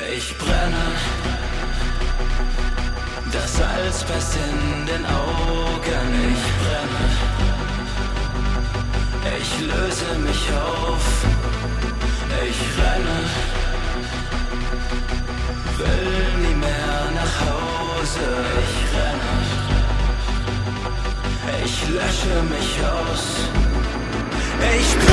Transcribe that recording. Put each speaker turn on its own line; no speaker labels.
Ich brenne, das Salz presst in den Augen. Ich brenne, ich löse mich auf. Ich renne, will nie mehr nach Hause. Ich renne, ich lösche mich aus. Ich brenne.